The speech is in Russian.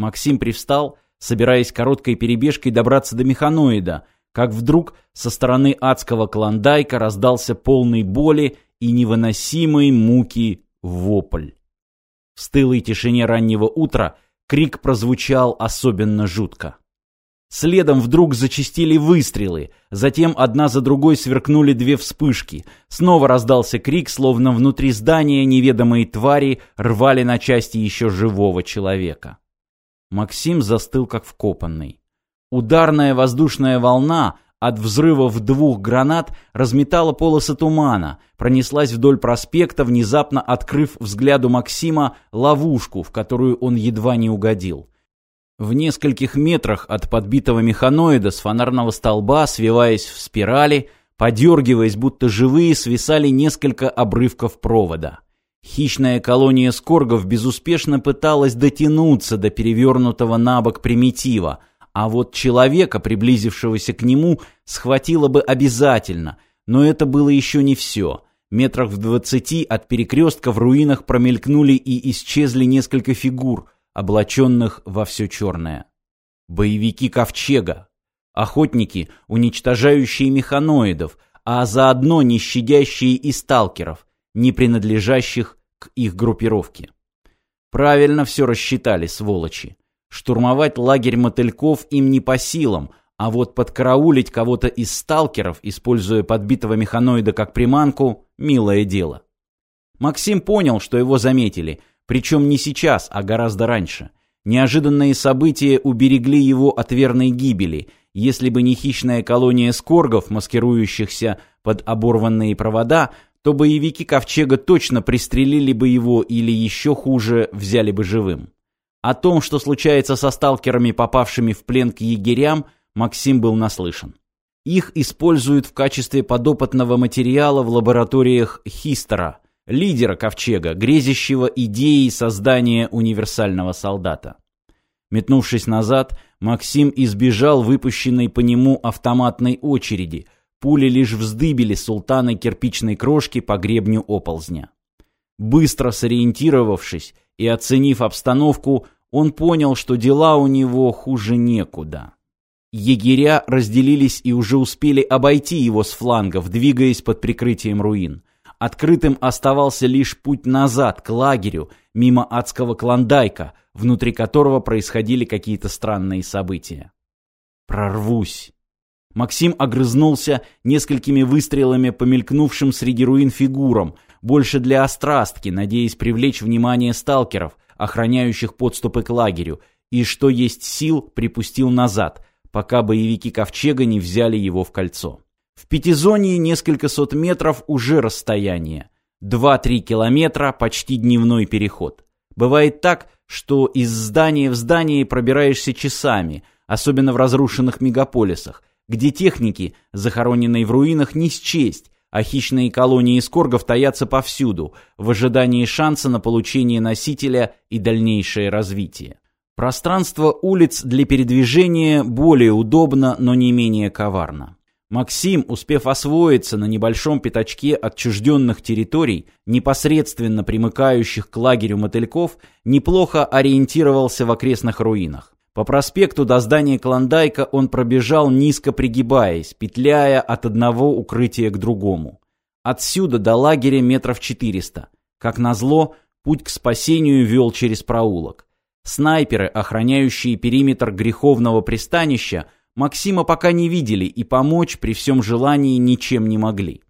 Максим привстал, собираясь короткой перебежкой добраться до механоида, как вдруг со стороны адского клондайка раздался полный боли и невыносимой муки вопль. В стылой тишине раннего утра крик прозвучал особенно жутко. Следом вдруг зачистили выстрелы, затем одна за другой сверкнули две вспышки. Снова раздался крик, словно внутри здания неведомые твари рвали на части еще живого человека. Максим застыл как вкопанный. Ударная воздушная волна от взрывов двух гранат разметала полосы тумана, пронеслась вдоль проспекта, внезапно открыв взгляду Максима ловушку, в которую он едва не угодил. В нескольких метрах от подбитого механоида с фонарного столба, свиваясь в спирали, подергиваясь, будто живые, свисали несколько обрывков провода. Хищная колония скоргов безуспешно пыталась дотянуться до перевернутого на бок примитива, а вот человека, приблизившегося к нему, схватило бы обязательно, но это было еще не все. Метрах в двадцати от перекрестка в руинах промелькнули и исчезли несколько фигур — облаченных во все черное. Боевики Ковчега, охотники, уничтожающие механоидов, а заодно не щадящие и сталкеров, не принадлежащих к их группировке. Правильно все рассчитали, сволочи. Штурмовать лагерь мотыльков им не по силам, а вот подкараулить кого-то из сталкеров, используя подбитого механоида как приманку, милое дело. Максим понял, что его заметили, причем не сейчас, а гораздо раньше. Неожиданные события уберегли его от верной гибели. Если бы не хищная колония скоргов, маскирующихся под оборванные провода, то боевики Ковчега точно пристрелили бы его или еще хуже, взяли бы живым. О том, что случается со сталкерами, попавшими в плен к егерям, Максим был наслышан. Их используют в качестве подопытного материала в лабораториях Хистера – лидера ковчега, грезящего идеей создания универсального солдата. Метнувшись назад, Максим избежал выпущенной по нему автоматной очереди. Пули лишь вздыбили султана кирпичной крошки по гребню оползня. Быстро сориентировавшись и оценив обстановку, он понял, что дела у него хуже некуда. Егеря разделились и уже успели обойти его с флангов, двигаясь под прикрытием руин. Открытым оставался лишь путь назад, к лагерю, мимо адского клондайка, внутри которого происходили какие-то странные события. «Прорвусь!» Максим огрызнулся несколькими выстрелами по мелькнувшим среди руин фигурам, больше для острастки, надеясь привлечь внимание сталкеров, охраняющих подступы к лагерю, и, что есть сил, припустил назад, пока боевики Ковчега не взяли его в кольцо. В пятизонии несколько сот метров уже расстояние. Два-три километра – почти дневной переход. Бывает так, что из здания в здание пробираешься часами, особенно в разрушенных мегаполисах, где техники, захороненные в руинах, не счесть, а хищные колонии скоргов таятся повсюду, в ожидании шанса на получение носителя и дальнейшее развитие. Пространство улиц для передвижения более удобно, но не менее коварно. Максим, успев освоиться на небольшом пятачке отчужденных территорий, непосредственно примыкающих к лагерю мотыльков, неплохо ориентировался в окрестных руинах. По проспекту до здания Клондайка он пробежал низко пригибаясь, петляя от одного укрытия к другому. Отсюда до лагеря метров четыреста. Как назло, путь к спасению вел через проулок. Снайперы, охраняющие периметр греховного пристанища, Максима пока не видели и помочь при всем желании ничем не могли.